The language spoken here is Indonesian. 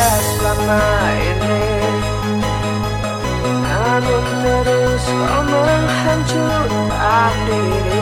selama ini. Namun terus kau menghancurkan diri